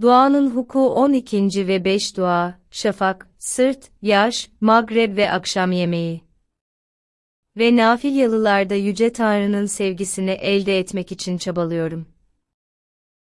Duanın huku 12. ve 5 dua, şafak, sırt, yaş, magreb ve akşam yemeği. Ve nafil yalılarda Yüce Tanrı'nın sevgisini elde etmek için çabalıyorum.